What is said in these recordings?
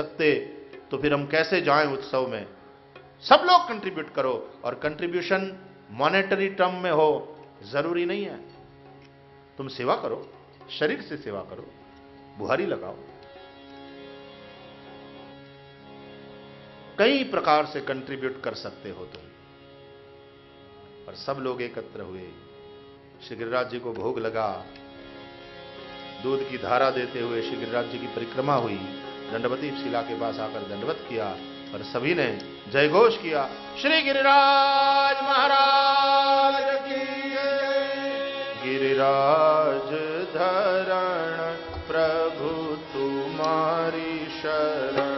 सकते तो फिर हम कैसे जाएँ उत्सव में? सब लोग कंट्रीब्यूट करो और कंट्रीब्यूशन मॉनेटरी टर्म में हो, ज़रूरी नहीं है। तुम सेवा करो, शरीर से सेवा करो, बुहारी लगाओ। कई प्रकार से कंट्रीब्यूट कर सकते हो तुम और सब लोग एकत्र हुए। श्री गिरिराज जी को भोग लगा, दूध की धारा देते हुए श्री गिरिराज जी की परिक्रमा हुई। दंडवती शिला के पास आकर दंडवत किया और सभी ने जय घोष किया। श्री गिरिराज महाराज की गिरिराज धरण प्रभु तुम्हारी शरण।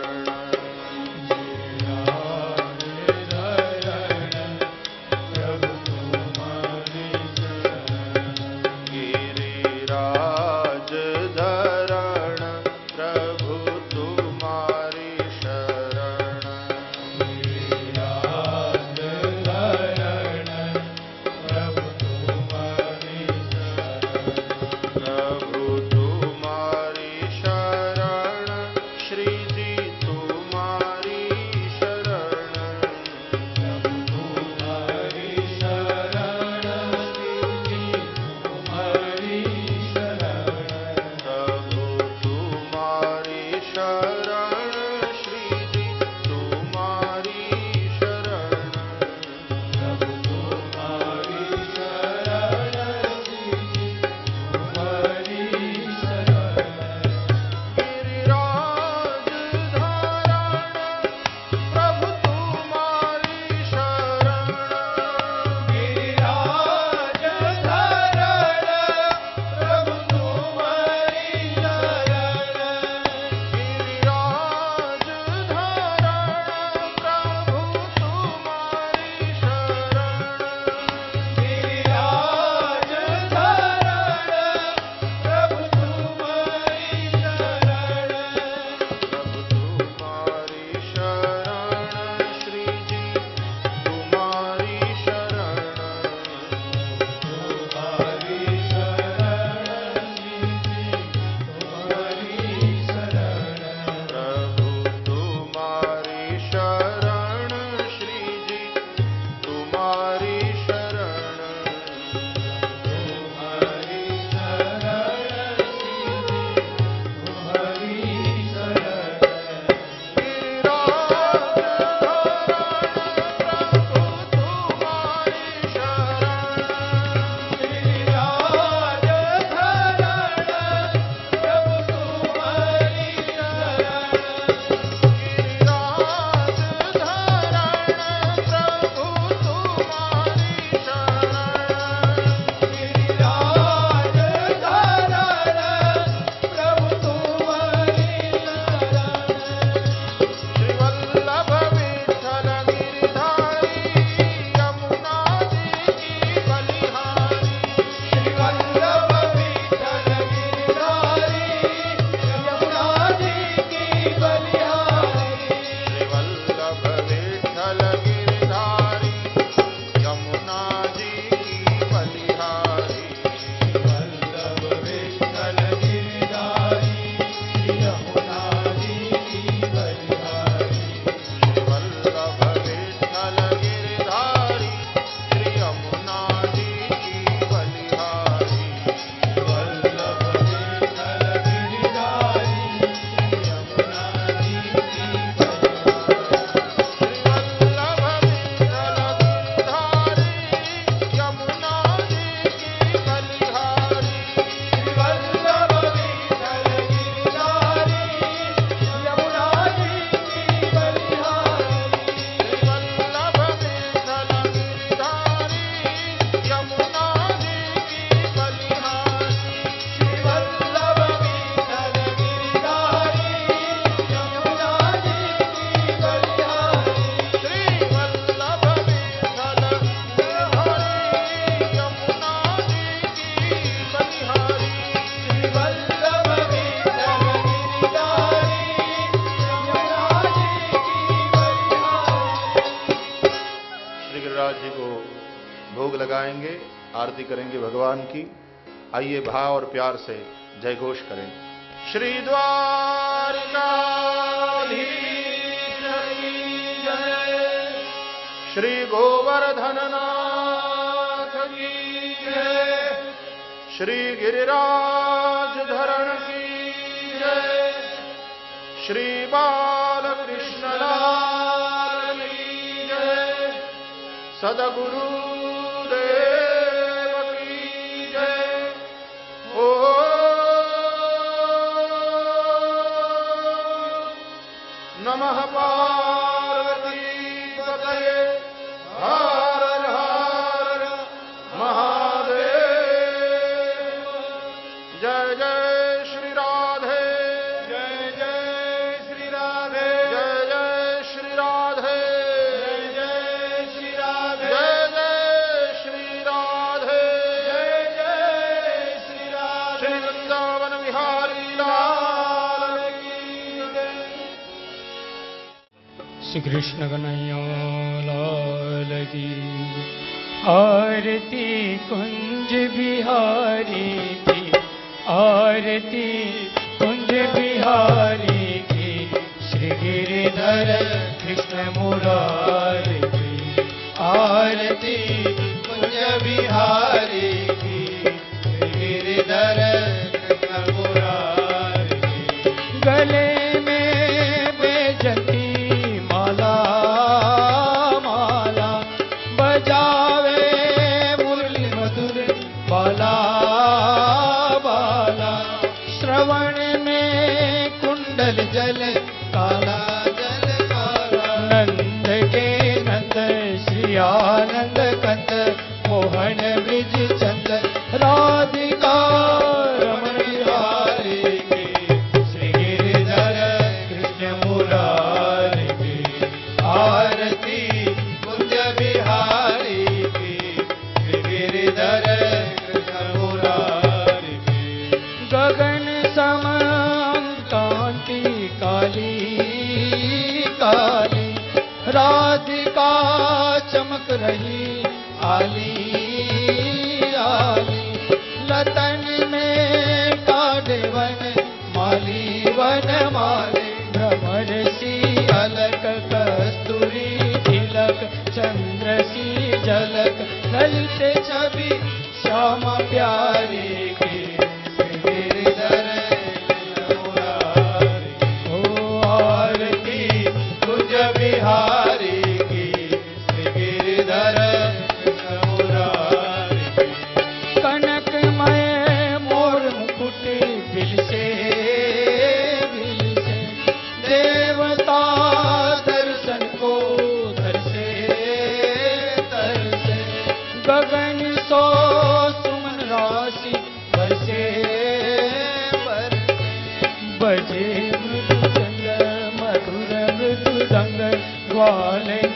जी को भोग लगाएँगे, आरती करेंगे भगवान की। आइए भाव और प्यार से जय घोष करें। श्री द्वार श्री गोवर्धन नाथ की जय। श्री गिरिराज धरण की जय। श्री बा सदगुरु ओ। नमः पार्वती पतये हर श्री कृष्ण कन्हैया की आरती कुंज बिहारी की, आरती कुंज बिहारी की श्री गिरिधर कृष्ण मुरार की। आरती कुंज बिहारी की श्री गिरिधर में माली वन माले सी अलक कस्तूरी तिलक चंद्र सी झलक ललित छवि श्याम प्यारे के वाले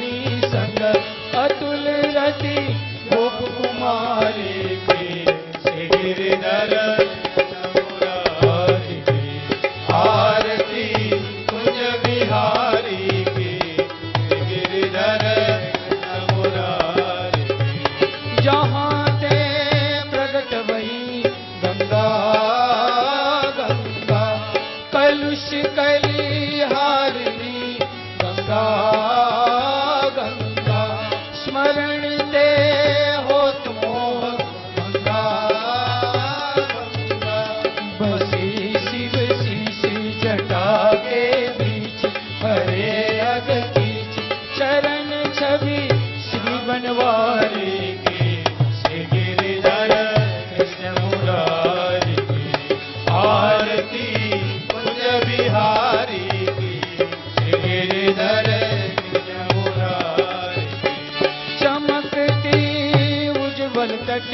पवन तट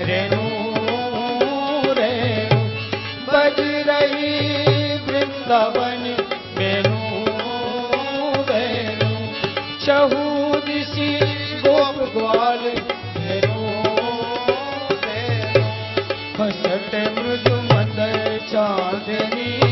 रेणु रेणु। बज रही वृंदावन रेणु रेणु चहू दिशी गोप, ग्वाल रेणु रेणु खसट मृदु मद चांदनी